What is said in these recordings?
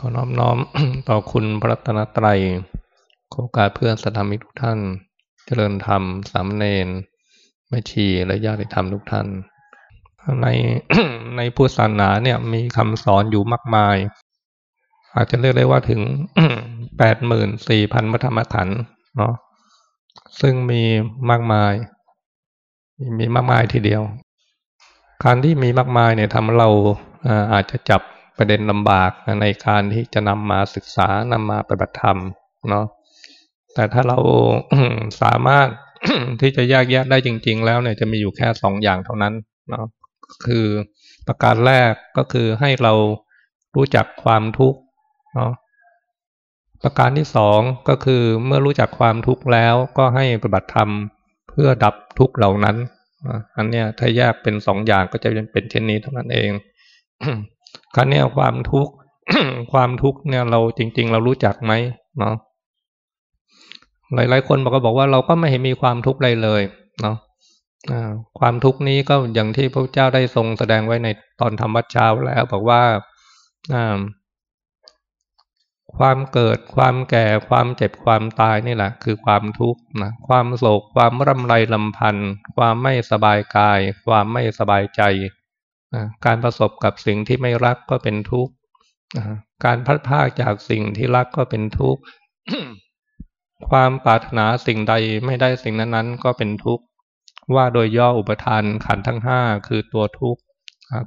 ขอน้อมน้อมต่อคุณพระรัตนตรัยโอกาสเพื่อนสัตมิทุกท่าน เจริญธรรม สามเณรแม่ชีและญาติธรรมทุกท่าน ในในพุทธศาสนาเนี่ยมีคำสอนอยู่มากมาย อาจจะเรียกได้ว่าถึงแปดหมื่นสี่พันพระธรรมขันธ์เนาะซึ่งมีมากมาย มีมากมายทีเดียว การที่มีมากมายเนี่ยทำเราอาจจะจับ ประเด็นลำบากในการที่จะนำมาศึกษานำมาปฏิบัติธรรมเนาะแต่ถ้าเราสามารถที่จะแยกแยะได้จริง ๆ แล้วเนี่ยจะมีอยู่แค่สองอย่างเท่านั้นเนาะคือประการแรกก็คือให้เรารู้จักความทุกข์เนาะประการที่สองก็คือเมื่อรู้จักความทุกข์แล้วก็ให้ปฏิบัติธรรมเพื่อดับทุกข์เหล่านั้นอันเนี้ยถ้าแยกเป็นสองอย่างก็จะเป็นเช่นนี้เท่านั้นเอง การเนี่ยความทุกข์ความทุกข์เนี่ยเราจริง ๆ เรารู้จักไหมเนาะหลาย ๆ คนบอกก็บอกว่าเราก็ไม่เห็นมีความทุกข์อะไรเลยเนาะความทุกข์นี้ก็อย่างที่พระเจ้าได้ทรงแสดงไว้ในตอนธรรมวัดเช้าแล้วบอกว่าความเกิดความแก่ความเจ็บความตายนี่แหละ คือความทุกข์นะความโศกความรำไรลำพันธ์ความไม่สบายกาย ความไม่สบายใจ การประสบกับสิ่งที่ไม่รักก็เป็นทุกข์การพัดพากจากสิ่งที่รักก็เป็นทุกข์ความปรารถนาสิ่งใดไม่ได้สิ่งนั้นๆ ก็เป็นทุกข์ว่าโดยย่ออุปทานขันทั้งห้าคือตัวทุกข์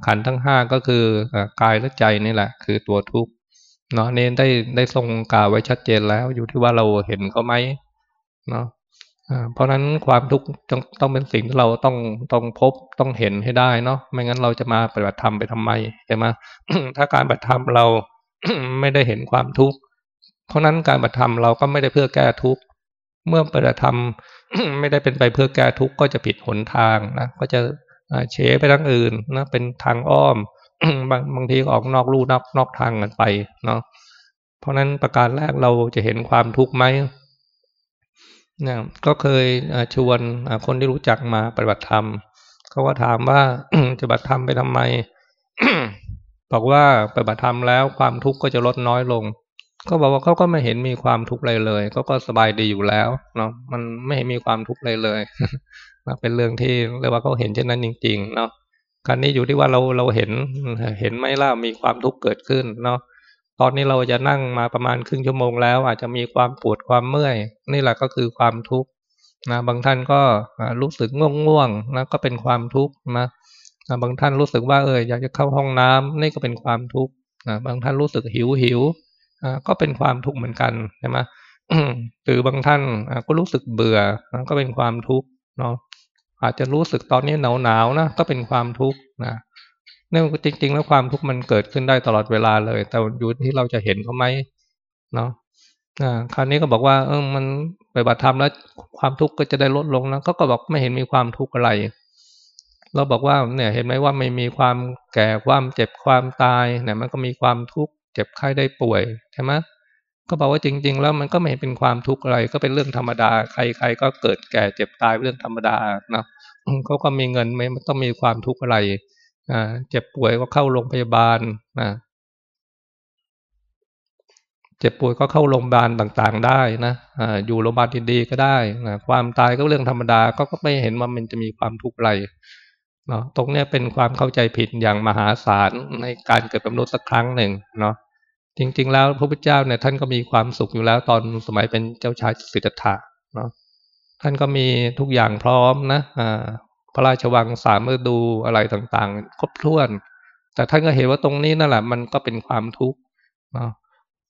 ขันทั้งห้าก็คือกายและใจนี่แหละ คือตัวทุกข์เนาะเน้นได้ได้ทรงกล่าวไว้ชัดเจนแล้วอยู่ที่ว่าเราเห็นเขาไหมเนาะ เพราะนั้นความทุกข์ต้องต้องเป็นสิ่งที่เราต้องต้องพบต้องเห็นให้ได้เนาะไม่งั้นเราจะมาปฏิบัติธรรมไปทำไมใช่ไหมถ้าการปฏิบัติธรรมเราไม่ได้เห็นความทุกข์เพราะนั้นการปฏิบัติธรรมเราก็ไม่ได้เพื่อแก้ทุกข์เมื่อปฏิบัติธรรมไม่ได้เป็นไปเพื่อแก้ทุกข์ก็จะผิดหนทางนะก็จะเฉไปทางอื่นนะเป็นทางอ้อมบางบางทีออกนอกลู่นอกนอกทางกันไปเนาะเพราะนั้นประการแรกเราจะเห็นความทุกข์ไหม นะก็เคยชวนคนที่รู้จักมาปฏิบัติธรรมเขาก็ถามว่าจะปฏิบัติธรรมไปทำไมบอกว่าปฏิบัติธรรมแล้วความทุกข์ก็จะลดน้อยลงก็บอกว่าเขาก็ไม่เห็นมีความทุกข์อะไรเลยเขาก็สบายดีอยู่แล้วเนาะมันไม่เห็นมีความทุกข์อะไรเลยเป็นเรื่องที่เรียกว่าเขาเห็นเช่นนั้นจริง ๆ เนาะการนี้อยู่ที่ว่าเราเราเห็นเห็นไหมล่ะมีความทุกข์เกิดขึ้นเนาะ ตอนนี้เราจะนั่งมาประมาณครึ่งชั่วโมงแล้ว อาจจะมีความปวดความเมื่อย นี่แหละก็คือความทุกข์นะบางท่านก็รู้สึกง่วงง่วงนะก็เป็นความทุกข์นะบางท่านรู้สึกว่าเอออยากจะเข้าห้องน้ำนี่ก็เป็นความทุกข์นะบางท่านรู้สึกหิวหิวก็เป็นความทุกข์เหมือนกันใช่ไหมหรือบางท่านก็รู้สึกเบื่อก็เป็นความทุกข์เนาะอาจจะรู้สึกตอนนี้หนาวหนาวนะก็เป็นความทุกข์นะ เนี่ยจริง ๆ แล้วความทุกข์มันเกิดขึ้นได้ตลอดเวลาเลย แต่อยู่ที่เราจะเห็นเขาไหมเนาะคราวนี้ก็บอกว่า เออมันไปบัติธรรมแล้วความทุกข์ก็จะได้ลดลงนะเขาก็บอกไม่เห็นมีความทุกข์อะไร เราบอกว่าเนี่ยเห็นไหมว่าไม่มีความแก่ความเจ็บความตายเนี่ยมันก็มีความทุกข์เจ็บไข้ได้ป่วยใช่ไหมก็บอกว่าจริง ๆ แล้วมันก็ไม่เป็นความทุกข์อะไร ก็เป็นเรื่องธรรมดา ใคร ๆ ก็เกิดแก่เจ็บตายเป็นเรื่องธรรมดาเนาะเขาก็มีเงินไม่ต้องมีความทุกข์อะไร เจ็บป่วยก็เข้าโรงพยาบาลนะเจ็บป่วยก็เข้าโรงพยาบาลต่างๆได้นะออยู่โรงพยาบาลดีๆก็ได้นะความตายก็เรื่องธรรมดาก็ก็ไม่เห็นว่ามันจะมีความทุกข์อะไรเนาะตรงนี้เป็นความเข้าใจผิดอย่างมหาศาลในการเกิดเป็นมนุษย์สักครั้งหนึ่งเนาะจริง ๆ แล้วพระพุทธเจ้าเนี่ยท่านก็มีความสุขอยู่แล้วตอนสมัยเป็นเจ้าชายสิทธัตถะเนาะท่านก็มีทุกอย่างพร้อมนะอ่า พระราชวังสามฤดูอะไรต่างๆ ครบถ้วน แต่ท่านก็เห็นว่าตรงนี้นั่นแหละมันก็เป็นความทุกข์เนาะ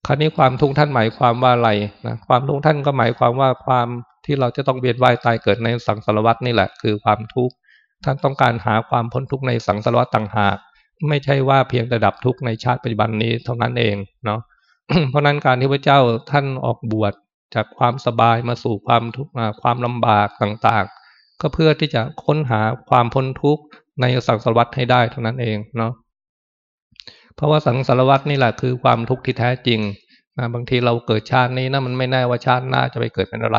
คราวนี้ความทุกข์ท่านหมายความว่าอะไรนะความทุกข์ท่านก็หมายความว่าความที่เราจะต้องเบียดว่ายตายเกิดในสังสารวัฏนี่แหละ คือความทุกข์ท่านต้องการหาความพ้นทุกข์ในสังสารวัฏต่างหาก ไม่ใช่ว่าเพียงแต่ดับทุกข์ในชาติปัจจุบันนี้เท่านั้นเองเนาะเพราะนั้นการที่พระเจ้าท่านออกบวชจากความสบายมาสู่ความทุกข์ความลำบากต่างๆ ก็เพื่อที่จะค้นหาความพ้นทุกข์ในสังสารวัฏให้ได้เท่านั้นเองเนาะเพราะว่าสังสารวัฏนี่แหละคือความทุกข์ที่แท้จริงบางทีเราเกิดชาตินี้นะมันไม่แน่ว่าชาติหน้าจะไปเกิดเป็นอะไร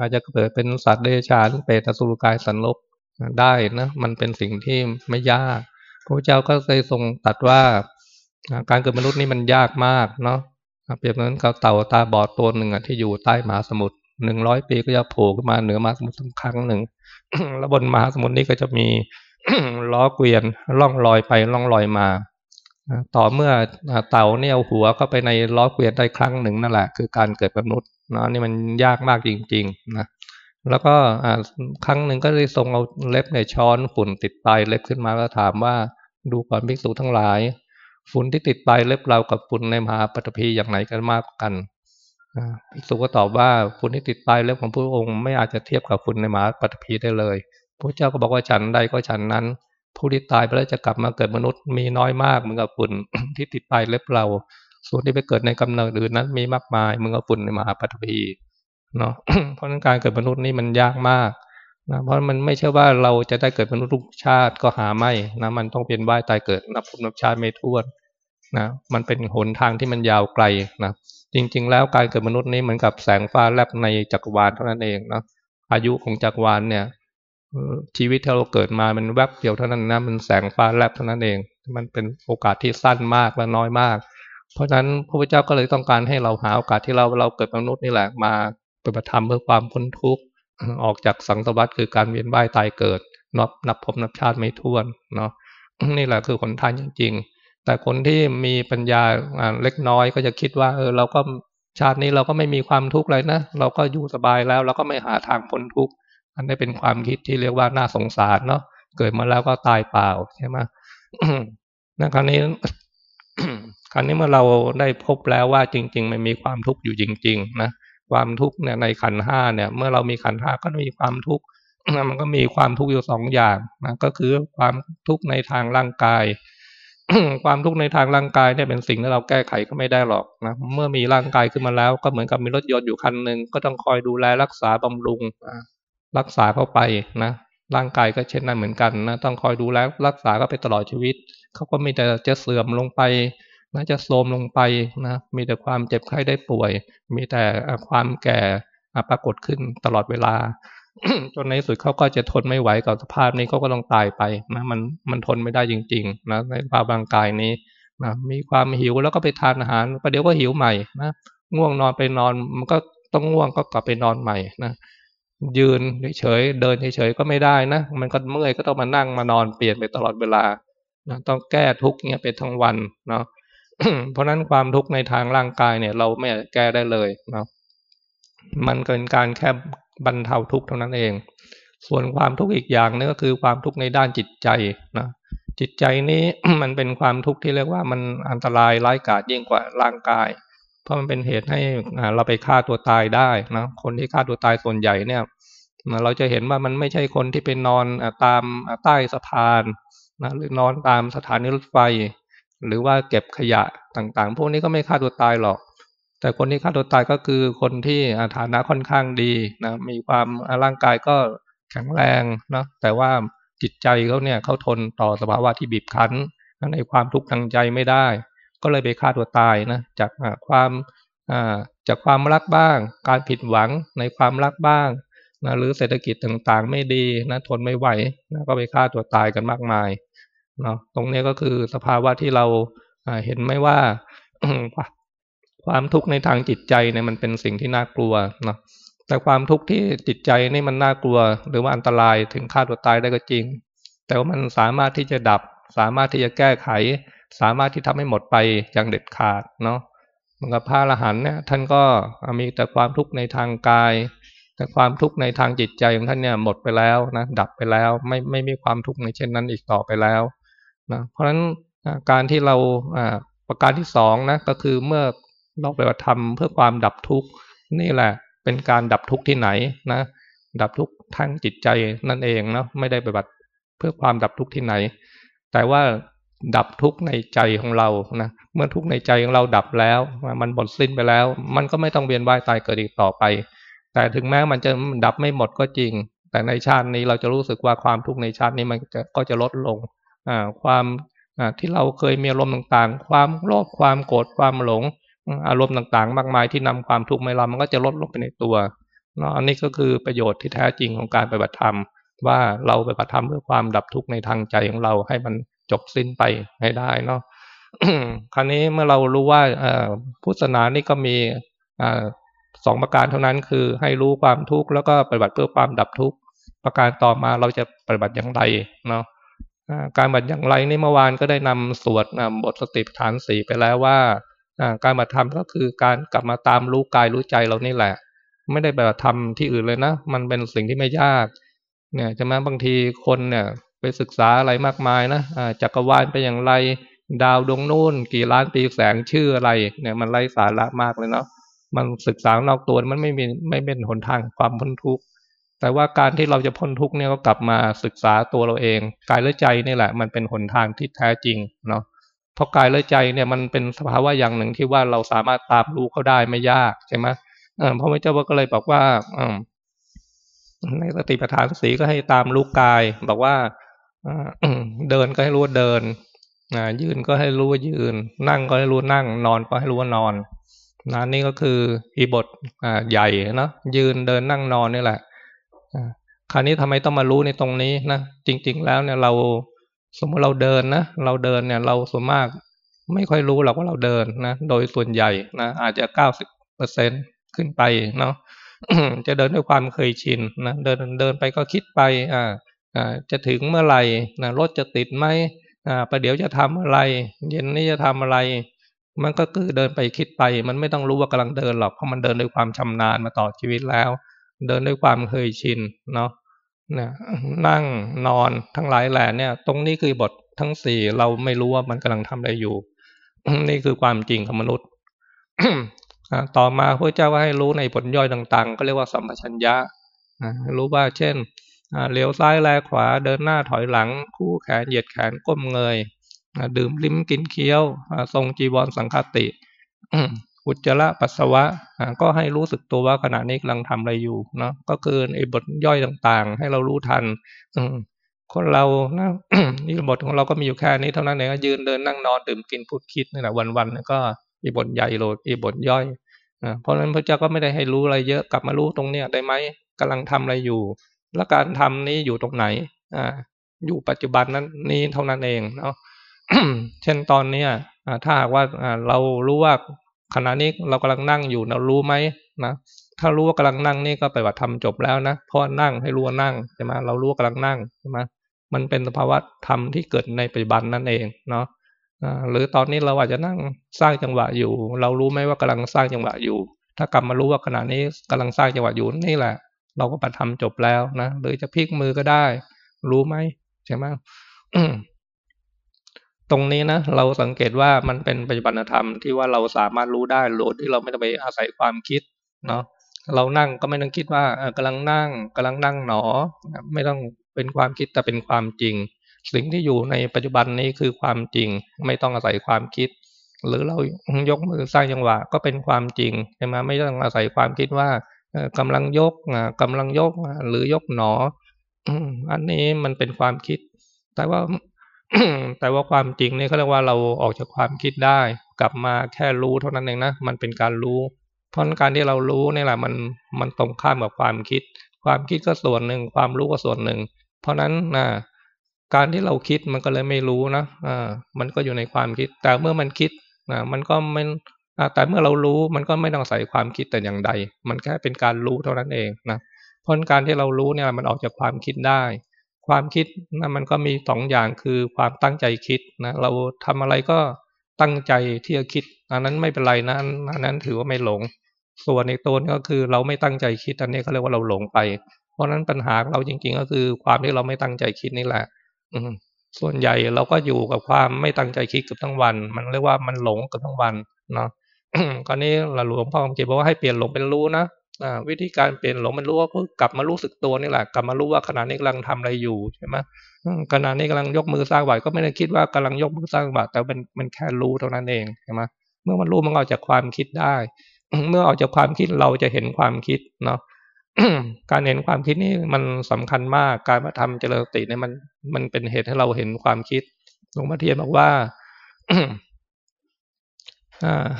อาจจะเกิดเป็นสัตว์เดรัจฉานเปรตสุรกายสันลบได้นะมันเป็นสิ่งที่ไม่ยากพระเจ้าก็เคยทรงตัดว่าการเกิดมนุษย์นี่มันยากมากเนาะเปรียบเหมือนกับเต่าตาบอดตัวหนึ่งอะที่อยู่ใต้มหาสมุทร หนึ่งร้อยปีก็จะโผล่ขึ้นมาเหนือมหาสมุทรสักครั้งหนึ่งแล้วบนมหาสมุทรนี้ก็จะมีล้อเกวียนล่องลอยไปล่องลอยมา ต่อเมื่อเต่าเนี่ยเอาหัวเข้าไปในล้อเกวียนได้ครั้งหนึ่งนั่นแหละ คือการเกิดมนุษย์เนาะนี่มันยากมากจริง ๆ นะแล้วก็ครั้งหนึ่งก็ได้ทรงเอาเล็บในช้อนฝุ่นติดปลายเล็บขึ้นมาแล้วถามว่าดูก่อนภิกษุทั้งหลาย ฝุ่นที่ติดปลายเล็บเรากับฝุ่นในมหาปฐพีอย่างไหนกันมากกัน ภิกษุก็ตอบว่าฝุ่นที่ติดปลายเล็บของพระองค์ไม่อาจจะเทียบกับฝุ่นในมหาปฐพีได้เลยพระเจ้าก็บอกว่าฉันใดก็ฉันนั้น ผู้ที่ตายไปแล้วจะกลับมาเกิดมนุษย์มีน้อยมากเหมือนกับฝุ่นที่ติดปลายเล็บเรา ส่วนที่ไปเกิดในกำเนิดอื่นนั้นมีมากมายเหมือนกับฝุ่นในมหาปฐพีเนาะเพราะนั้นการเกิดมนุษย์นี่มันยากมากนะเพราะมันไม่ใช่ว่าเราจะได้เกิดมนุษย์ทุกชาติก็หาไม่นะมันต้องเป็นว่ายตายเกิดนับภูมินับชาติไม่ท้วนนะมันเป็นหนทางที่มันยาวไกลนะ จริง ๆ แล้วการเกิดมนุษย์นี้เหมือนกับแสงฟ้าแลบในจักรวาลเท่านั้นเองนะอายุของจักรวาลเนี่ยชีวิตที่เราเกิดมามันแวบเดียวเท่านั้นนะมันแสงฟ้าแลบเท่านั้นเอง มันเป็นโอกาสที่สั้นมากและน้อยมาก เพราะฉะนั้นพระพุทธเจ้าก็เลยต้องการให้เราหาโอกาสที่เราเราเกิดมนุษย์นี่แหละมาปฏิบัติธรรมเพื่อความพ้นทุกข์ออกจากสังสารวัฏคือการเวียนว่ายตายเกิดนับนับพบนับชาติไม่ท้วนเนาะนี่แหละคือคนทานจริงๆ แต่คนที่มีปัญญาเล็กน้อยก็จะคิดว่า เออ เราก็ชาตินี้เราก็ไม่มีความทุกข์เลยนะเราก็อยู่สบายแล้ว เราก็ไม่หาทางพ้นทุกข์อันนี้เป็นความคิดที่เรียกว่าน่าสงสารเนาะเกิดมาแล้วก็ตายเปล่าใช่ไหมนะครั้นี้ครั้นี้เมื่อเราได้พบแล้วว่าจริง ๆ มันมีความทุกข์อยู่จริง ๆ นะความทุกข์เนี่ยในขันห้าเนี่ย เมื่อเรามีขันห้าก็มีความทุกข์มันก็มีความทุกข์อยู่สองอย่างนะก็คือความทุกข์ในทางร่างกาย ความทุกข์ในทางร่างกายเนี่ยเป็นสิ่งที่เราแก้ไขก็ไม่ได้หรอกนะ เมื่อมีร่างกายขึ้นมาแล้ว ก็เหมือนกับมีรถยนต์อยู่คันหนึ่งก็ต้องคอยดูแลรักษาบำรุงรักษาเข้าไปนะร่างกายก็เช่นนั้นเหมือนกันนะต้องคอยดูแลรักษาก็ไปตลอดชีวิตเขาก็มีแต่จะเสื่อมลงไปน่าจะโทรมลงไปนะมีแต่ความเจ็บไข้ได้ป่วย มีแต่ความแก่ปรากฏขึ้นตลอดเวลา จนในสุดเขาก็จะทนไม่ไหวกับสภาพนี้เขาก็ต้องตายไปนะมันมันทนไม่ได้จริง ๆ นะในภาพร่างกายนี้นะมีความหิวแล้วก็ไปทานอาหารประเดี๋ยวก็หิวใหม่นะง่วงนอนไปนอนมันก็ต้องง่วงก็กลับไปนอนใหม่นะยืนเฉยเดินเฉยก็ไม่ได้นะมันก็เมื่อยก็ต้องมานั่งมานอนเปลี่ยนไปตลอดเวลานะต้องแก้ทุกเนี้ยไปทั้งวันเนาะเพราะนั้นความทุกข์ในทางร่างกายเนี่ย เราไม่แก้ได้เลยเนาะมันเกินการแค่ บรรเทาทุกข์เท่านั้นเอง ส่วนความทุกข์อีกอย่างนึงก็คือความทุกข์ในด้านจิตใจนะจิตใจนี้มันเป็นความทุกข์ที่เรียกว่ามันอันตรายร้ายกาจยิ่งกว่าร่างกาย เพราะมันเป็นเหตุให้เราไปฆ่าตัวตายได้นะคนที่ฆ่าตัวตายส่วนใหญ่เนี่ยเราจะเห็นว่ามันไม่ใช่คนที่ไปนอนตามใต้สะพานนะหรือนอนตามสถานีรถไฟ หรือว่าเก็บขยะต่างๆ พวกนี้ก็ไม่ฆ่าตัวตายหรอก แต่คนที่ฆ่าตัวตายก็คือคนที่ฐานะค่อนข้างดีนะมีความร่างกายก็แข็งแรงนะแต่ว่าจิตใจเขาเนี่ยเขาทนต่อสภาวะที่บีบคั้นในความทุกข์ทางใจไม่ได้ ก็เลยไปฆ่าตัวตายนะจากความจากความรักบ้าง การผิดหวังในความรักบ้างนะหรือเศรษฐกิจต่างๆ ไม่ดีนะทนไม่ไหวนะก็ไปฆ่าตัวตายกันมากมายเนาะตรงนี้ก็คือสภาวะที่เราเห็นไม่ว่า ความทุกข์ในทางจิตใจเนี่ยมันเป็นสิ่งที่น่ากลัวเนาะแต่ความทุกข์ที่จิตใจนี่มันน่ากลัว หรือว่าอันตรายถึงฆ่าตัวตายได้ก็จริง แต่ว่ามันสามารถที่จะดับ สามารถที่จะแก้ไข สามารถที่ทำให้หมดไปอย่างเด็ดขาดเนาะมันกับพระอรหันต์เนี่ยท่านก็มีแต่ความทุกข์ในทางกาย แต่ความทุกข์ในทางจิตใจของท่านเนี่ยหมดไปแล้วนะดับไปแล้วไม่ไม่มีความทุกข์ในเช่นนั้นอีกต่อไปแล้วนะเพราะฉะนั้นการที่เราประการที่สองนะก็คือเมื่อ เราไปทำเพื่อความดับทุกข์นี่แหละเป็นการดับทุกข์ที่ไหนนะ ดับทุกข์ทางจิตใจนั่นเองนะไม่ได้ไปบัติเพื่อความดับทุกข์ที่ไหน แต่ว่าดับทุกข์ในใจของเรานะเมื่อทุกข์ในใจของเราดับแล้ว มันหมดสิ้นไปแล้ว มันก็ไม่ต้องเวียนว่ายตายเกิดอีกต่อไป แต่ถึงแม้มันจะดับไม่หมดก็จริง แต่ในชาตินี้เราจะรู้สึกว่าความทุกข์ในชาตินี้มันจะก็จะลดลงความที่เราเคยมีอารมณ์ต่างๆ ความโลภความโกรธความหลง อารมณ์ต่างๆ มากมายที่นำความทุกข์มาเรามันก็จะลดลงไปในตัวเนาะอันนี้ก็คือประโยชน์ที่แท้จริงของการปฏิบัติธรรม ว่าเราปฏิบัติธรรมเพื่อความดับทุกข์ในทางใจของเราให้มันจบสิ้นไปให้ได้เนาะคราวนี้เมื่อเรารู้ว่าพุทธศาสนานี่ก็มีสองประการเท่านั้นคือให้รู้ความทุกข์แล้วก็ปฏิบัติเพื่อความดับทุกข์ประการต่อมาเราจะปฏิบัติอย่างไรเนาะการปฏิบัติอย่างไรนี่เมื่อวานก็ได้นำสวดบทสติปัฏฐานสี่ไปแล้วว่า การปฏิบัติธรรมก็คือการกลับมาตามรู้กายรู้ใจเรานี่แหละ ไม่ได้ปฏิบัติธรรมที่อื่นเลยนะ มันเป็นสิ่งที่ไม่ยาก เนี่ยจะมาบางทีคนเนี่ยไปศึกษาอะไรมากมายนะจักรวาลเป็นอย่างไร ดาวดวงนู่น กี่ล้านปีแสงชื่ออะไร เนี่ยมันไร้สาระมากเลยเนาะมันศึกษานอกตัวมันไม่มีไม่เป็นหนทางความพ้นทุกข์แต่ว่าการที่เราจะพ้นทุกข์เนี่ยก็กลับมาศึกษาตัวเราเอง กายและใจนี่แหละ มันเป็นหนทางที่แท้จริงเนาะ เพราะกายและใจเนี่ยมันเป็นสภาวะอย่างหนึ่งที่ว่าเราสามารถตามรู้เขาได้ไม่ยากใช่ไหมพระพุทธเจ้าก็เลยบอกว่าอในสติปัฏฐานสีก็ให้ตามรู้กาย บอกว่าเดินก็ให้รู้ว่าเดินยืนก็ให้รู้ว่ายืน นั่งก็ให้รู้นั่ง นอนก็ให้รู้ว่านอนนะนี่ก็คืออีบทใหญ่นะยืนเดินนั่งนอนนี่แหละคราวนี้ทำไมต้องมารู้ในตรงนี้นะจริง ๆ แล้วเนี่ยเรา สมมติเราเดินนะเราเดินเนี่ย เราส่วนมากไม่ค่อยรู้หรอกว่าเราเดินนะโดยส่วนใหญ่นะอาจจะเก้าสิบเปอร์เซ็นขึ้นไปเนาะจะเดินด้วยความเคยชินนะเดินเดินไปก็คิดไปอ่าอ่าจะถึงเมื่อไหร่นะรถจะติดไหมอ่าประเดี๋ยวจะทำอะไร เย็นนี้จะทำอะไร มันก็คือเดินไปคิดไป มันไม่ต้องรู้ว่ากำลังเดินหรอกเพราะมันเดินด้วยความชำนาญมาต่อชีวิตแล้ว เดินด้วยความเคยชินเนาะ นะนั่งนอนทั้งหลายแหล่เนี่ย ตรงนี้คือบททั้งสี่เราไม่รู้ว่ามันกำลังทำอะไรอยู่ นี่คือความจริงของมนุษย์ต่อมาพระเจ้าก็ให้รู้ในผลย่อยต่าง ๆ ก็เรียกว่าสัมปชัญญะรู้ว่าเช่นเลี้ยวซ้ายแลขวาเดินหน้าถอยหลัง คู่แขนเหยียดแขนก้มเงยดื่มลิ้มกินเคี้ยวทรงจีวรสังคติ อุจจาระปัสสาวะก็ให้รู้สึกตัวว่าขณะนี้กำลังทำอะไรอยู่เนาะก็คือไอ้บทย่อยต่างๆ ให้เรารู้ทันคนเรานะนี่บทของเราก็มีอยู่แค่นี้เท่านั้นเองยืนเดินนั่งนอนดื่มกินพูดคิดนี่แหละวันๆก็อีบทใหญ่โหลดอีบทย่อยเพราะฉะนั้นพระเจ้าก็ไม่ได้ให้รู้อะไรเยอะกลับมารู้ตรงเนี้ยได้ไหมกำลังทำอะไรอยู่ และการทำนี้อยู่ตรงไหนอ่าอยู่ปัจจุบันนั้นนี้เท่านั้นเองเนาะเช่นตอนเนี้ยถ้าหากว่าเรารู้ว่า ขณะนี้เรากำลังนั่งอยู่เรารู้ไหมนะถ้ารู้ว่ากำลังนั่งนี่ก็ไปว่าทำจบแล้วนะเพราะนั่งให้รู้ว่านั่งใช่ไหมเรารู้ว่ากำลังนั่งใช่ไหมมันเป็นสภาวะธรรมที่เกิดในปัจจุบันนั่นเองเนาะหรือตอนนี้เราอาจจะนั่งสร้างจังหวะอยู่ เรารู้ไหมว่ากำลังสร้างจังหวะอยู่ ถ้ากลับมารู้ว่าขณะนี้กำลังสร้างจังหวะอยู่นี่แหละ เราก็ปฏิธรรมจบแล้วนะหรือจะพลิกมือก็ได้ รู้ไหมใช่ไหม ตรงนี้นะเราสังเกตว่ามันเป็นปัจจุบันธรรมที่ว่าเราสามารถรู้ได้โดยที่เราไม่ต้องไปอาศัยความคิดเนาะเรานั่งก็ไม่ต้องคิดว่ากำลังนั่งกำลังนั่งหนอ ไม่ต้องเป็นความคิดแต่เป็นความจริง สิ่งที่อยู่ในปัจจุบันนี้คือความจริง ไม่ต้องอาศัยความคิด หรือเรายกมือสร้างจังหวะก็เป็นความจริงใช่ไหมไม่ต้องอาศัยความคิดว่ากำลังยกกำลังยกหรือยกหนออันนี้มันเป็นความคิด แต่ว่า แต่ว่าความจริงนี่เขาเรียกว่าเราออกจากความคิดได้ กลับมาแค่รู้เท่านั้นเองนะมันเป็นการรู้ เพราะการที่เรารู้นี่แหละมันมันตรงข้ามกับความคิด ความคิดก็ส่วนหนึ่งความรู้ก็ส่วนหนึ่ง เพราะนั้นนะการที่เราคิดมันก็เลยไม่รู้นะอ่ามันก็อยู่ในความคิด แต่เมื่อมันคิดนะมันก็ไม่แต่เมื่อเรารู้มันก็ไม่ต้องใส่ความคิดแต่อย่างใด มันแค่เป็นการรู้เท่านั้นเองนะเพราะการที่เรารู้เนี่ยมันออกจากความคิดได้ ความคิดนะมันก็มีสองอย่างคือความตั้งใจคิดนะเราทำอะไรก็ตั้งใจที่จะคิด อันนั้นไม่เป็นไรนะอันนั้นถือว่าไม่หลง ส่วนในตัวนก็คือเราไม่ตั้งใจคิดอันนี้เขาเรียกว่าเราหลงไป เพราะนั้นปัญหาเราจริง ๆ ก็คือความที่เราไม่ตั้งใจคิดนี่แหละส่วนใหญ่เราก็อยู่กับความไม่ตั้งใจคิดกับทั้งวัน มันเรียกว่ามันหลงกับทั้งวันเนาะคราวนี้หลวงพ่อคำเจ็บบอกว่าให้เปลี่ยนหลงเป็นรู้นะ วิธีการเปลี่ยนหลงเป็นรู้ว่าเพื่อกลับมารู้สึกตัวนี่แหละกลับมารู้ว่าขณะนี้กำลังทำอะไรอยู่ใช่ไหมขณะนี้กำลังยกมือสร้างบาตก็ไม่ได้คิดว่ากำลังยกมือสร้างบาตแต่เป็นมันแค่รู้เท่านั้นเองใช่ไหมเมื่อมันรู้มันออกจากความคิดได้ เมื่อออกจากความคิดเราจะเห็นความคิดเนาะการเห็นความคิดนี่มันสำคัญมากการมาทำเจริญสติเนี่ยมันมันเป็นเหตุให้เราเห็นความคิดหลวงพ่อเทียนบอกว่า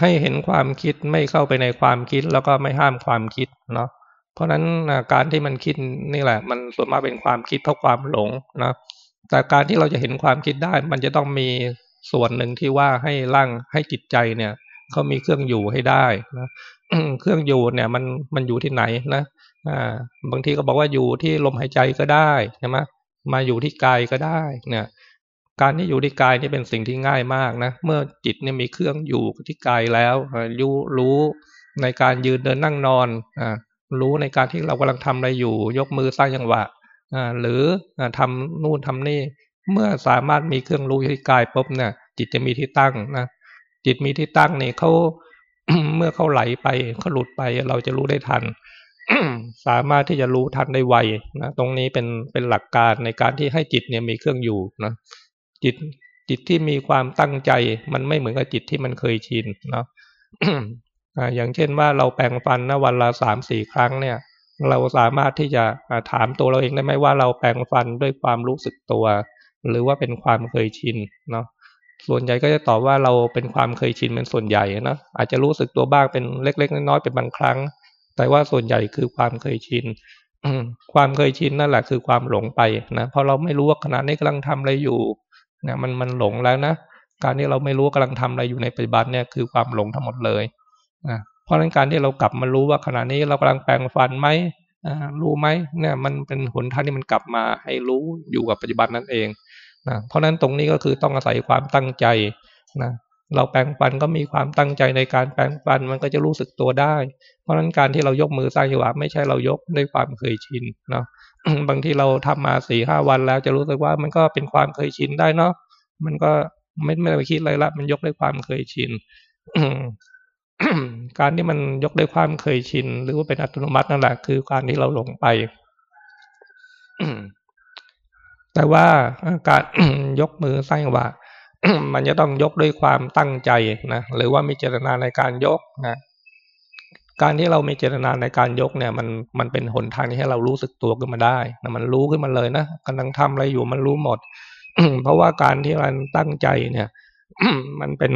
ให้เห็นความคิดไม่เข้าไปในความคิดแล้วก็ไม่ห้ามความคิดเนาะเพราะฉะนั้นการที่มันคิดนี่แหละ มันส่วนมากเป็นความคิดเพราะความหลงนะแต่การที่เราจะเห็นความคิดได้ มันจะต้องมีส่วนหนึ่งที่ว่าให้ร่างให้จิตใจเนี่ยเขามีเครื่องอยู่ให้ได้นะเครื่องอยู่เนี่ยมันมันอยู่ที่ไหนนะอ่าบางทีก็บอกว่าอยู่ที่ลมหายใจก็ได้ใช่ไหมมาอยู่ที่กายก็ได้เนี่ย การที่อยู่ที่กายนี่เป็นสิ่งที่ง่ายมากนะ เมื่อจิตเนี่ยมีเครื่องอยู่ที่กายแล้วรู้รู้ในการยืนเดินนั่งนอนอ่ารู้ในการที่เรากำลังทำอะไรอยู่ ยกมือสร้างจังหวะอ่าหรือทำนู่นทำนี่ เมื่อสามารถมีเครื่องรู้ที่กายปุ๊บเนี่ย จิตจะมีที่ตั้งนะจิตมีที่ตั้งเนี่ยเขาเมื่อเขาไหลไปเขาหลุดไปเราจะรู้ได้ทันสามารถที่จะรู้ทันได้ไวนะตรงนี้เป็นเป็นหลักการในการที่ให้จิตเนี่ยมีเครื่องอยู่นะ จิตจิตที่มีความตั้งใจ มันไม่เหมือนกับจิตที่มันเคยชินเนาะอย่างเช่นว่าเราแปรงฟันนะวันละสามสี่ครั้งเนี่ย เราสามารถที่จะถามตัวเราเองได้ไหมว่าเราแปรงฟันด้วยความรู้สึกตัว หรือว่าเป็นความเคยชินเนาะส่วนใหญ่ก็จะตอบว่าเราเป็นความเคยชินเป็นส่วนใหญ่นะอาจจะรู้สึกตัวบ้างเป็นเล็ก ๆ น้อยๆเป็นบางครั้ง แต่ว่าส่วนใหญ่คือความเคยชินความเคยชินนั่นแหละคือความหลงไปนะพอเราไม่รู้ว่าขณะนี้กำลังทำอะไรอยู่ นี่ยมันมันหลงแล้วนะการที่เราไม่รู้กำลังทำอะไรอยู่ในปัจจุบันเนี่ยคือความหลงทั้งหมดเลยนะเพราะฉะนั้นการที่เรากลับมารู้ว่าขณะนี้เรากำลังแปลงฟันไหมรู้ไหมเนี่ยมันเป็นหนทางที่มันกลับมาให้รู้อยู่กับปัจจุบันนั่นเองนะเพราะนั้นตรงนี้ก็คือต้องอาศัยความตั้งใจนะเราแปลงฟันก็มีความตั้งใจในการแปลงฟันมันก็จะรู้สึกตัวได้ เพราะฉะนั้นการที่เรายกมือสร้างจังหวะไม่ใช่เรายกด้วยความเคยชินเนาะ บางทีเราทำมาสี่ห้าวันแล้วจะรู้สึกว่ามันก็เป็นความเคยชินได้เนาะมันก็ไม่ไม่ไปคิดอะไรละมันยกด้วยความเคยชินการที่มันยกด้วยความเคยชิน หรือว่าเป็นอัตโนมัตินั่นแหละคือการที่เราหลงไปแต่ว่าการยกมือสร้างว่ามันจะต้องยกด้วยความตั้งใจนะหรือว่ามีเจตนาในการยกนะ การที่เรามีเจตนาในการยกเนี่ยมันมันเป็นหนทางที่ให้เรารู้สึกตัวขึ้นมาได้นะมันรู้ขึ้นมาเลยนะกำลังทำอะไรอยู่มันรู้หมด เพราะว่าการที่เราตั้งใจเนี่ยมันเป็น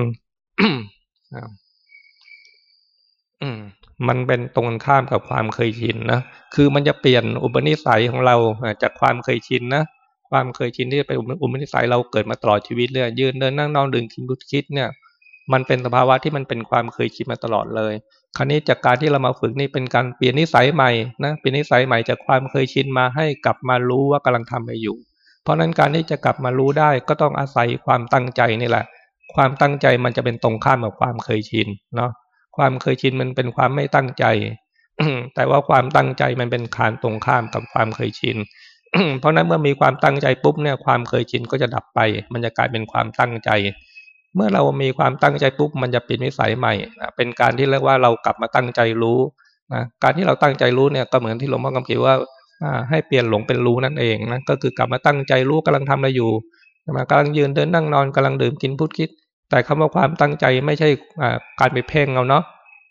มันเป็นตรงข้ามกับความเคยชินนะคือมันจะเปลี่ยนอุปนิสัยของเราจากความเคยชินนะความเคยชินที่เป็นอุปนิสัยเราเกิดมาตลอดชีวิตเลยยืนเดินนั่งนอนดื่มกินคิดเนี่ย มันเป็นสภาวะที่มันเป็นความเคยชินมาตลอดเลย คราวนี้จากการที่เรามาฝึกนี่เป็นการเปลี่ยนนิสัยใหม่นะเปลี่ยนนิสัยใหม่จากความเคยชินมาให้กลับมารู้ว่ากำลังทำอะไรอยู่ เพราะนั้นการที่จะกลับมารู้ได้ก็ต้องอาศัยความตั้งใจนี่แหละ ความตั้งใจมันจะเป็นตรงข้ามกับความเคยชินเนาะความเคยชินมันเป็นความไม่ตั้งใจแต่ว่าความตั้งใจมันเป็นขานตรงข้ามกับความเคยชินเพราะนั้นเมื่อมีความตั้งใจปุ๊บเนี่ยความเคยชินก็จะดับไป มันจะกลายเป็นความตั้งใจ เมื่อเรามีความตั้งใจปุ๊บมันจะเปลี่ยนนิสัยใหม่เป็นการที่เรียกว่าเรากลับมาตั้งใจรู้นะการที่เราตั้งใจรู้เนี่ยก็เหมือนที่หลวงพ่อกำเขียวว่าให้เปลี่ยนหลงเป็นรู้นั่นเองนะก็คือกลับมาตั้งใจรู้กำลังทำอะไรอยู่มากำลังยืนเดินนั่งนอนกำลังดื่มกินพูดคิด แต่คำว่าความตั้งใจไม่ใช่การไปเพ่งเอาเนาะ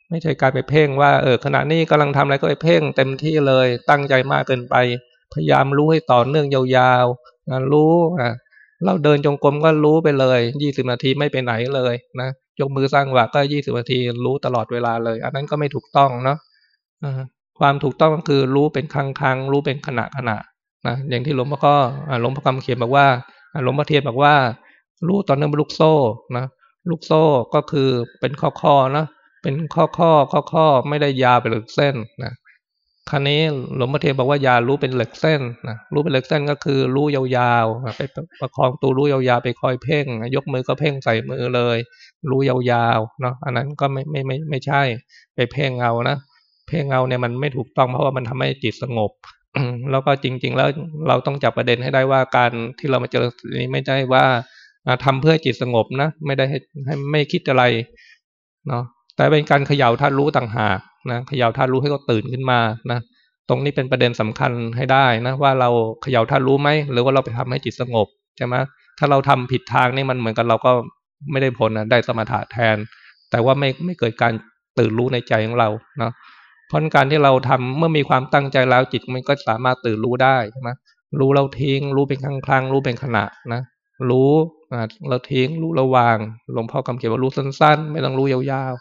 ไม่ใช่การไปเพ่งว่าเออขณะนี้กำลังทำอะไรก็ไปเพ่งเต็มที่เลยตั้งใจมากเกินไป พยายามรู้ให้ต่อเนื่องยาวๆนะรู้นะ เราเดินจงกรมก็รู้ไปเลยยี่สิบนาทีไม่ไปไหนเลยนะยกมือสร้างว่าก็ยี่สิบนาทีรู้ตลอดเวลาเลย อันนั้นก็ไม่ถูกต้องเนาะความถูกต้องก็คือรู้เป็นครั้งครั้งรู้เป็นขณะขณะนะอย่างที่หลวงพ่อก็หลวงพ่อคำเขียนบอกว่าหลวงพ่อเทียนบอกว่า รู้ตอนนั้นเป็นลูกโซ่นะลูกโซ่ก็คือเป็นข้อข้อนะเป็นข้อข้อข้อข้อไม่ได้ยาวไปหรือเส้นนะ ครั้นี้หลวงพ่อเทียนบอกว่ายารู้เป็นเหล็กเส้นนะรู้เป็นเหล็กเส้นก็คือรู้ยาวๆไปประคองตัวรู้ยาวๆไปคอยเพ่ง ยกมือก็เพ่งใส่มือเลย รู้ยาวๆเนาะอันนั้นก็ไม่ไม่ไม่ไม่ใช่ ไปเพ่งเอานะเพ่งเอาเนี่ยมันไม่ถูกต้องเพราะว่ามันทำให้จิตสงบแล้วก็จริง ๆ แล้วเราต้องจับประเด็นให้ได้ว่าการที่เรามาเจอนี้ไม่ใช่ว่าทำเพื่อจิตสงบนะไม่ได้ให้ให้ไม่คิดอะไรเนาะแต่เป็นการเขย่าท่านรู้ต่างหาก นะเขย่าท่านรู้ให้เขาตื่นขึ้นมานะตรงนี้เป็นประเด็นสำคัญให้ได้นะว่าเราเขย่าท่านรู้ไหมหรือว่าเราไปทำให้จิตสงบใช่ไหมถ้าเราทำผิดทางนี่มันเหมือนกันเราก็ไม่ได้ผลนะได้สมถะแทน แต่ว่าไม่ไม่เกิดการตื่นรู้ในใจของเราเนาะเพราะการที่เราทำเมื่อมีความตั้งใจแล้วจิตมันก็สามารถตื่นรู้ได้ใช่ไหมรู้เราทิ้ง รู้เป็นครั้งครั้งรู้เป็นขณะนะรู้เราทิ้งรู้ระวางหลวงพ่อคำเขียนว่ารู้สั้น ๆ ไม่ต้องรู้ยาว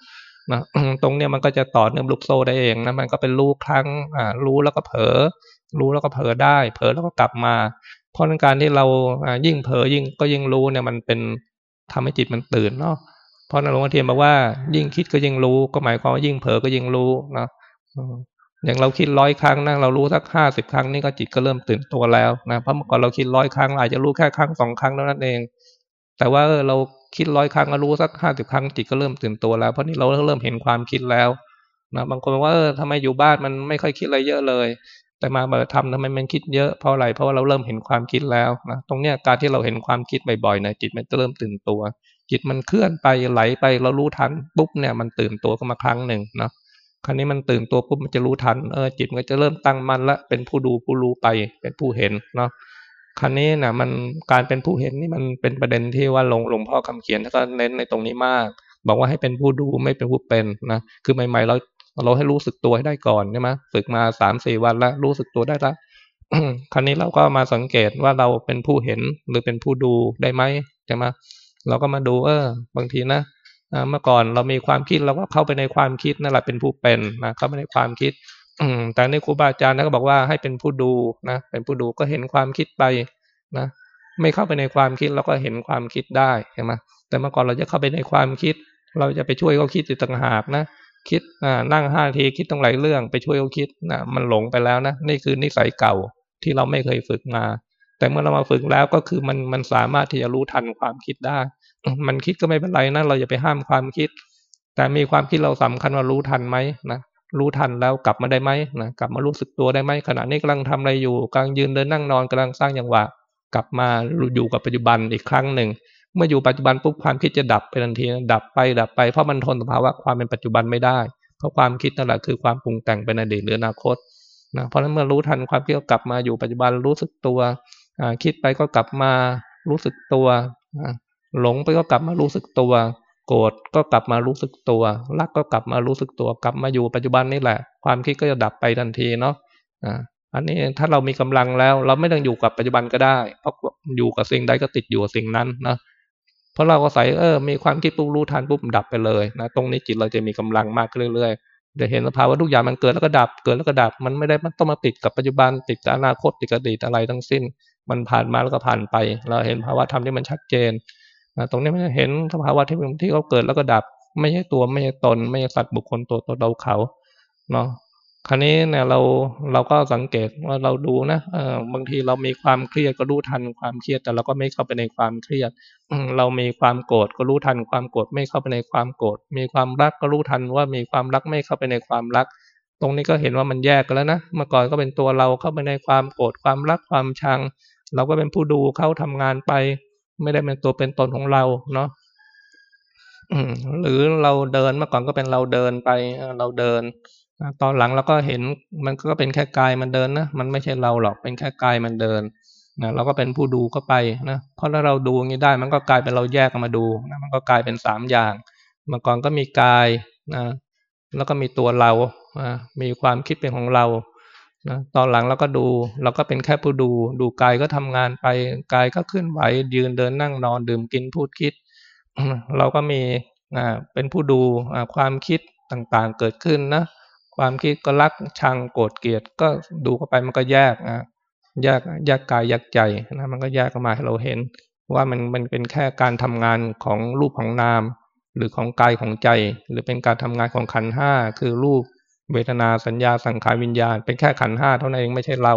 นะตรงเนี้ยมันก็จะต่อเนื่องลูกโซ่ได้เองนะมันก็เป็นรู้ครั้งอ่ารู้แล้วก็เผลอรู้แล้วก็เผลอได้ เผลอแล้วก็กลับมา เพราะในการที่เราอ่ายิ่งเผลอยิ่งก็ยิ่งรู้เนี่ยมันเป็นทำให้จิตมันตื่นเนาะเพราะนหลวงพ่อเทียนบอกว่า ยิ่งคิดก็ยิ่งรู้ก็หมายความว่ายิ่งเผลอก็ยิ่งรู้นะอย่างเราคิดร้อยครั้งนะเรารู้สักห้าสิบครั้งนี่ก็จิตก็เริ่มตื่นตัวแล้วนะเพราะเมื่อก่อนเราคิดร้อยครั้งอาจจะรู้แค่ครั้งสองครั้งเท่านั้นเอง แต่ว่าเรา คิดร้อยครั้งก็รู้สักห้าสิบครั้งจิตก็เริ่มตื่นตัวแล้ว เพราะนี่เราเริ่มเห็นความคิดแล้วนะบางคนบอกว่าเออทำไมอยู่บ้านมันไม่ค่อยคิดอะไรเยอะเลย แต่มาเบิดทำทำไมมันคิดเยอะเพราะอะไรเพราะว่าเราเริ่มเห็นความคิดแล้วนะตรงเนี้ยการที่เราเห็นความคิดบ่อยๆนะจิตมันจะเริ่มตื่นตัว จิตมันเคลื่อนไปไหลไปเรารู้ทันปุ๊บเนี่ยมันตื่นตัวขึ้นมาครั้งหนึ่งนะครั้นี้มันตื่นตัวปุ๊บมันจะรู้ทันเออจิตมันก็จะเริ่มตั้งมั่นละเป็นผู้ดูผู้รู้ไปเป็นผู้เห็นเนาะ ครั้นี้นะมันการเป็นผู้เห็นนี่มันเป็นประเด็นที่ว่าหลวงหลวงพ่อคำเขียนก็เน้นในตรงนี้มาก บอกว่าให้เป็นผู้ดูไม่เป็นผู้เป็นนะคือใหม่ๆเราเราให้รู้สึกตัวให้ได้ก่อนใช่ไหมฝึกมาสามสี่วันแล้วรู้สึกตัวได้แล้วครั้นี้เราก็มาสังเกตว่าเราเป็นผู้เห็นหรือเป็นผู้ดูได้ไหมใช่ไหมเราก็มาดูเออบางทีนะเมื่อก่อนเรามีความคิดเราก็เข้าไปในความคิดนั่นแหละเป็นผู้เป็นนะเข้าไปในความคิด อืแต่ในครูบาอาจารย์นะก็บอกว่าให้เป็นผู้ดูนะเป็นผู้ดูก็เห็นความคิดไปนะไม่เข้าไปในความคิดเราก็เห็นความคิดได้ใช่ไหมแต่เมื่อก่อนเราจะเข้าไปในความคิด เราจะไปช่วยเขาคิดติดต่างหากนะคิดนั่งห้าทีคิดต้องหลายเรื่องไปช่วยเขาคิดนะมันหลงไปแล้วนะนี่คือนิสัยเก่าที่เราไม่เคยฝึกมา แต่เมื่อเรามาฝึกแล้วก็คือมันมันสามารถที่จะรู้ทันความคิดได้ มันคิดก็ไม่เป็นไรนะเราอย่าไปห้ามความคิด แต่มีความคิดเราสำคัญว่ารู้ทันไหมนะ รู้ทันแล้วกลับมาได้ไหมนะกลับมารู้สึกตัวได้ไหมขณะนี้กำลังทำอะไรอยู่กำลังยืนเดินนั่งนอนกำลังสร้างอย่างวะกลับมาอยู่กับปัจจุบันอีกครั้งหนึ่ง เมื่ออยู่ปัจจุบันปุ๊บความคิดจะดับไปทันทีดับไปดับไปเพราะมันทนสภาวะความเป็นปัจจุบันไม่ได้ เพราะความคิดนั่นแหละคือความปรุงแต่งเป็นอดีตหรืออนาคตนะเพราะฉะนั้นเมื่อรู้ทันความคิดก็กลับมาอยู่ปัจจุบันรู้สึกตัวคิดไปก็กลับมารู้สึกตัวหลงไปก็กลับมารู้สึกตัว โกรธก็กลับมารู้สึกตัว รักก็กลับมารู้สึกตัว กลับมาอยู่ปัจจุบันนี่แหละ ความคิดก็จะดับไปทันทีเนาะอันนี้ถ้าเรามีกำลังแล้ว เราไม่ต้องอยู่กับปัจจุบันก็ได้ เพราะอยู่กับสิ่งใดก็ติดอยู่กับสิ่งนั้นนะเพราะเราก็ใส่เออ มีความคิดปุ๊บรู้ทันปุ๊บดับไปเลยนะตรงนี้จิตเราจะมีกำลังมากขึ้นเรื่อยๆจะเห็นสภาวะทุกอย่างมันเกิดแล้วก็ดับ เกิดแล้วก็ดับ มันไม่ได้มันต้องมาติดกับปัจจุบันติดกับอนาคตติดกับอดีตอะไรทั้งสิ้น มันผ่านมาแล้วก็ผ่านไป เราเห็นภาวะธรรมที่มันชัดเจน ตรงนี้มันเห็นสภาวะที่ที่เขาเกิดแล้วก็ดับ ไม่ใช่ตัวไม่ใช่ตน ไม่ใช่สัตว์บุคคลตัวตนเราเขาเนาะคราวนี้เนี่ยเราเราก็สังเกตว่าเราดูนะเออบางทีเรามีความเครียดก็รู้ทันความเครียด แต่เราก็ไม่เข้าไปในความเครียดเรามีความโกรธก็รู้ทันความโกรธไม่เข้าไปในความโกรธมีความรักก็รู้ทันว่ามีความรักไม่เข้าไปในความรัก ตรงนี้ก็เห็นว่ามันแยกกันแล้วนะเมื่อก่อนก็เป็นตัวเราเข้าไปในความโกรธความรักความชัง เราก็เป็นผู้ดูเขาทำงานไป ไม่ได้เป็นตัวเป็นตนของเราเนาะหรือเราเดินเมื่อก่อนก็เป็นเราเดินไปเราเดิน ตอนหลังเราก็เห็นมันก็เป็นแค่กายมันเดินนะมันไม่ใช่เราหรอกเป็นแค่กายมันเดินนะเราก็เป็นผู้ดูก็ไปนะเพราะถ้าเราดูงี้ได้ มันก็กลายเป็นเราแยกกันมาดูนะมันก็กลายเป็นสามอย่างเมื่อก่อนก็มีกายนะแล้วก็มีตัวเรามีความคิดเป็นของเรา นะตอนหลังเราก็ดูเราก็เป็นแค่ผู้ดู ดูกายก็ทำงานไปกายก็เคลื่อนไหวยืนเดินนั่งนอนดื่มกินพูดคิด เราก็มีเป็นผู้ดูความคิดต่างๆเกิดขึ้นนะความคิดก็รักชังโกรธเกลียดก็ดูเข้าไปมันก็แยกนะแยกแยกกายแยกใจนะมันก็แยกออกมาให้เราเห็น ว่ามันมันเป็นแค่การทำงานของรูปของนาม หรือของกายของใจ หรือเป็นการทำงานของขันห้าคือรูป เวทนาสัญญาสังขารวิญญาณ เป็นแค่ขันห้าเท่านั้นเองไม่ใช่เรา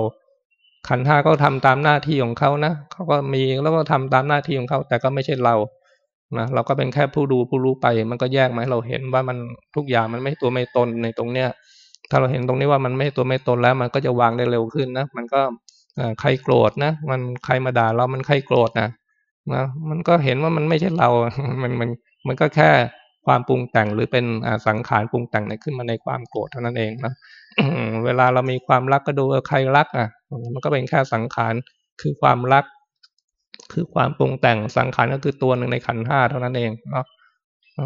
ขันห้าก็ทำตามหน้าที่ของเขานะเขาก็มีแล้วก็ทำตามหน้าที่ของเขา แต่ก็ไม่ใช่เรานะเราก็เป็นแค่ผู้ดูผู้รู้ไป มันก็แยกมาให้เราเห็นว่ามันทุกอย่างมันไม่ตัวไม่ตนในตรงเนี้ย ถ้าเราเห็นตรงนี้ว่ามันไม่ตัวไม่ตนแล้ว มันก็จะวางได้เร็วขึ้นนะมันก็ใครโกรธนะมันใครมาด่าเรามันใครโกรธนะนะมันก็เห็นว่ามันไม่ใช่เรา มันมันมันก็แค่ ความปรุงแต่งหรือเป็นสังขารปรุงแต่งในขึ้นมาในความโกรธเท่านั้นเองนะเวลาเรามีความรักก็ดูใครรักอะ มันก็เป็นแค่สังขารคือความรัก คือความปรุงแต่งสังขารก็คือตัวหนึ่งในขันห้าเท่านั้นเองเนาะ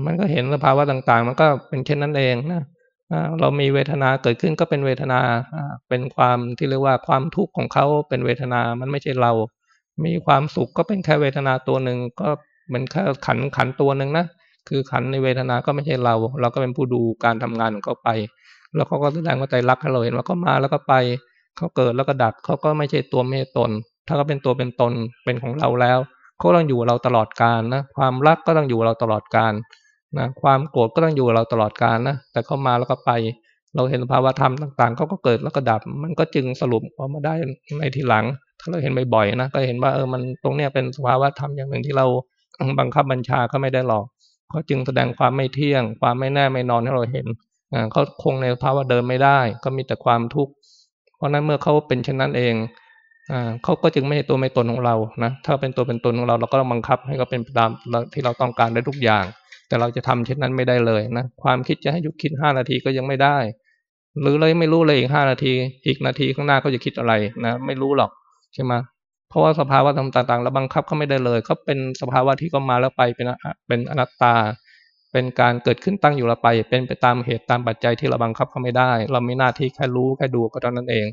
มันก็เห็นสภาวะต่างๆ มันก็เป็นเช่นนั้นเองนะเรามีเวทนาเกิดขึ้นก็เป็นเวทนา เป็นความที่เรียกว่าความทุกข์ของเขาเป็นเวทนา มันไม่ใช่เรา มีความสุขก็เป็นแค่เวทนาตัวหนึ่งก็เป็นแค่ขันขันตัวหนึ่งนะ คือขันในเวทนา ก็ไม่ใช่เรา เราก็เป็นผู้ดูการทำงานของเขาไป แล้วเขาก็แสดงว่าใจรักให้เราเห็นว่าเขามาแล้วก็ไป เขาเกิดแล้วก็ดับเขาก็ไม่ใช่ตัวไม่ใช่ตน ถ้าเขาเป็นตัวเป็นตนเป็นของเราแล้วเขาต้องอยู่เราตลอดกาลนะ ความรักก็ต้องอยู่เราตลอดกาลนะ ความโกรธก็ต้องอยู่เราตลอดกาลนะ แต่เขามาแล้วก็ไป เราเห็นภาวะธรรมต่างๆเขาก็เกิดแล้วก็ดับ มันก็จึงสรุปออกมาได้ในทีหลัง ถ้าเราเห็นบ่อยๆนะ ก็เห็นว่าเออ มันตรงเนี้ยเป็นสภาวะธรรมอย่างหนึ่งที่เราบังคับบัญชาก็ไม่ได้หรอก เขาจึงแสดงความไม่เที่ยง ความไม่แน่ไม่นอนให้เราเห็นเขาคงในภาวะเดิมไม่ได้ ก็มีแต่ความทุกข์เพราะนั้นเมื่อเขาเป็นเช่นนั้นเองเขาก็จึงไม่ใช่ตัวไม่ตนของเรานะถ้าเป็นตัวเป็นตนของเราเราก็ต้องบังคับให้เขาเป็นตามที่เราต้องการได้ทุกอย่าง แต่เราจะทำเช่นนั้นไม่ได้เลยนะความคิดจะให้หยุดคิดห้านาทีก็ยังไม่ได้ หรือเลยไม่รู้เลยอีกห้านาที อีกนาทีข้างหน้าก็จะคิดอะไรนะไม่รู้หรอกใช่ไหม เพราะว่าสภาวะต่างๆเราบังคับเขาไม่ได้เลยเขาเป็นสภาวะที่ก็มาแล้วไปเป็นเป็นอนัตตา เป็นการเกิดขึ้นตั้งอยู่แล้วไป เป็นไปตามเหตุตามปัจจัยที่เราบังคับเขาไม่ได้ เรามีหน้าที่แค่รู้แค่ดูก็เท่านั้นเอง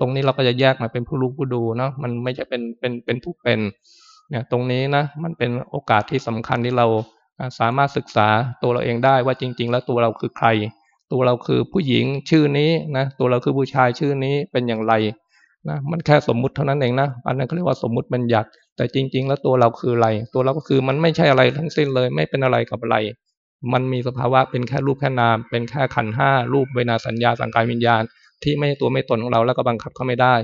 ตรงนี้เราก็จะแยกมาเป็นผู้รู้ผู้ดูเนาะมันไม่ใช่เป็นเป็นเป็นผู้เป็นเนี่ยตรงนี้นะมันเป็นโอกาสที่สำคัญที่เราสามารถศึกษาตัวเราเองได้ว่าจริง ๆ แล้วตัวเราคือใคร ตัวเราคือผู้หญิงชื่อนี้นะตัวเราคือผู้ชายชื่อนี้เป็นอย่างไร นะมันแค่สมมุติเท่านั้นเองนะอันนั้นเขาเรียกว่าสมมุติบัญญัติ แต่จริง ๆ แล้วตัวเราคืออะไร ตัวเราก็คือมันไม่ใช่อะไรทั้งสิ้นเลย ไม่เป็นอะไรกับอะไร มันมีสภาวะเป็นแค่รูปแค่นาม เป็นแค่ขันห้ารูปเวนาสัญญาสังกายวิญญาณ ที่ไม่ใช่ตัวไม่ตนของเราแล้วก็บังคับเขาไม่ได้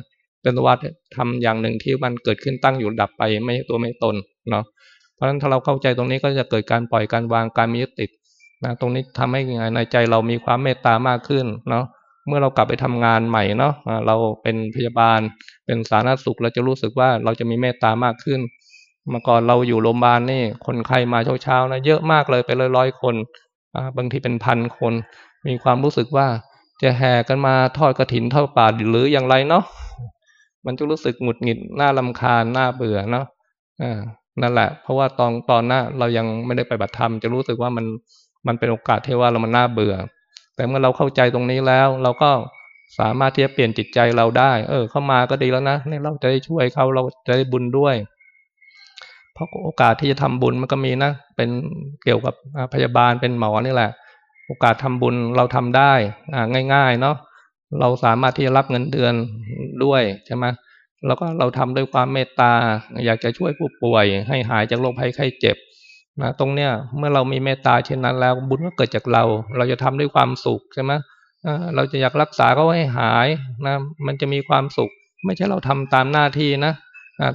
เป็นวัฏทำอย่างหนึ่งที่มันเกิดขึ้นตั้งอยู่ดับไป ไม่ใช่ตัวไม่ตนเนาะเพราะฉะนั้นถ้าเราเข้าใจตรงนี้ก็จะเกิดการปล่อยการวางการมีติดนะตรงนี้ทำให้ในใจเรามีความเมตตามากขึ้นเนาะ เมื่อเรากลับไปทำงานใหม่เนาะเราเป็นพยาบาล เป็นสาธารณสุขเราจะรู้สึกว่าเราจะมีเมตตามากขึ้นเมื่อก่อนเราอยู่โรงพยาบาลนี่คนไข้มาเช้าๆนะเยอะมากเลยไปร้อยคนบางทีเป็นพันคน มีความรู้สึกว่าจะแห่กันมาทอดกระถินเท่าป่าหรืออย่างไรเนาะมันจะรู้สึกหงุดหงิดหน่าลำคาญน่าเบื่อเนาะอ่านั่นแหละ เพราะว่าตอนตอนหน้าเรายังไม่ได้ไปบัตรธรรมจะรู้สึกว่ามันมันเป็นโอกาสที่ว่าเรามันน่าเบื่อ แต่เมื่อเราเข้าใจตรงนี้แล้ว เราก็สามารถที่จะเปลี่ยนจิตใจเราได้ เออ เข้ามาก็ดีแล้วนะนี่เราจะได้ช่วยเขาเราจะได้บุญด้วย เพราะโอกาสที่จะทำบุญมันก็มีนะ เป็นเกี่ยวกับพยาบาลเป็นหมอนี่แหละ โอกาสทำบุญเราทำได้อ่าง่ายๆเนาะ เราสามารถที่จะรับเงินเดือนด้วยใช่ไหมแล้วก็เราทำด้วยความเมตตา อยากจะช่วยผู้ป่วย ให้หายจากโรคภัยไข้เจ็บ นะตรงเนี้ยเมื่อเรามีเมตตาเช่นนั้นแล้วบุญก็เกิดจากเรา เราจะทำด้วยความสุขใช่ไหมเราจะอยากรักษาเขาให้หายนะมันจะมีความสุข ไม่ใช่เราทำตามหน้าที่นะ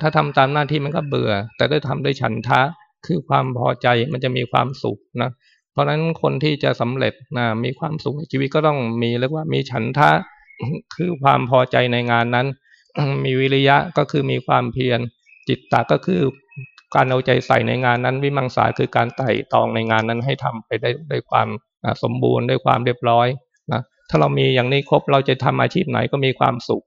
ถ้าทำตามหน้าที่มันก็เบื่อ แต่ได้ทำด้วยฉันทะคือความพอใจมันจะมีความสุขนะเพราะฉะนั้นคนที่จะสำเร็จนะมีความสุขในชีวิตก็ต้องมีเรียกว่ามีฉันทะคือความพอใจในงานนั้น มีวิริยะก็คือมีความเพียรจิตตะก็คือ การเอาใจใส่ในงานนั้นวิมังสาคือการไต่ตองในงานนั้นให้ทำไปได้ด้วยความสมบูรณ์ด้วยความเรียบร้อยนะถ้าเรามีอย่างนี้ครบเราจะทำอาชีพไหนก็มีความสุข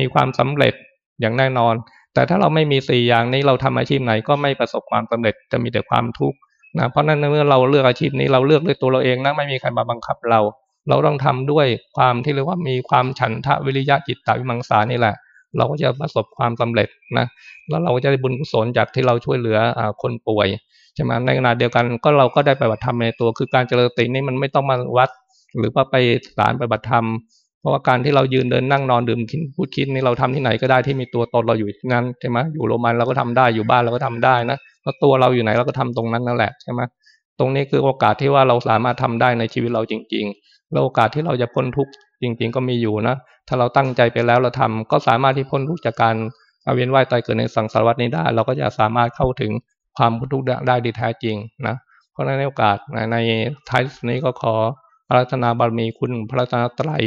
มีความสำเร็จอย่างแน่นอน แต่ถ้าเราไม่มีสี่อย่างนี้เราทำอาชีพไหนก็ไม่ประสบความสำเร็จจะมีแต่ความทุกข์นะเพราะนั้นเมื่อเราเลือกอาชีพนี้เราเลือกด้วยตัวเราเองนะไม่มีใครมาบังคับเรา เราต้องทำด้วยความที่เรียกว่ามีความฉันทะวิริยะจิตตวิมังสานี่แหละ เราก็จะประสบความสำเร็จนะแล้วเราก็จะได้บุญกุศลจากที่เราช่วยเหลืออคนป่วยใช่ไหมในขณะเดียวกันก็เราก็ได้ปฏิบัติธรรมในตัว คือการเจริญสตินี่มันไม่ต้องมาวัด หรือว่าไปสารปฏิบัติธรรม เพราะว่าการที่เรายืนเดินนั่งนอนดื่มคิดพูดคิดนี่เราทำที่ไหนก็ได้ที่มีตัวตนเราอยู่ที่นั้นใช่ไหมอยู่โรงพยาบาลเราก็ทำได้อยู่บ้านเราก็ทำได้นะแล้วตัวเราอยู่ไหนเราก็ทำตรงนั้นนั่นแหละใช่ไหมตรงนี้คือโอกาสที่ว่าเราสามารถทำได้ในชีวิตเราจริง ๆ แล้วโอกาสที่เราจะพ้นทุกข์จริง ๆ ก็มีอยู่นะ ถ้าเราตั้งใจไปแล้วเราทำก็สามารถที่พ้นทุกจากการเวียนว่ายตายเกิดในสังสารวัฏนี้ได้ เราก็จะสามารถเข้าถึงความพ้นทุกข์ได้ดีแท้จริงนะเพราะในโอกาสในท้ายนี้ก็ขออารัธนาบารมีคุณพระรัตนตรัย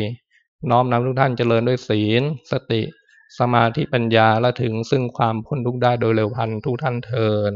น้อมนำทุกท่านเจริญด้วยศีล สติ สมาธิปัญญาและถึงซึ่งความพ้นทุกข์ได้โดยเร็วพันทุกท่านเทิน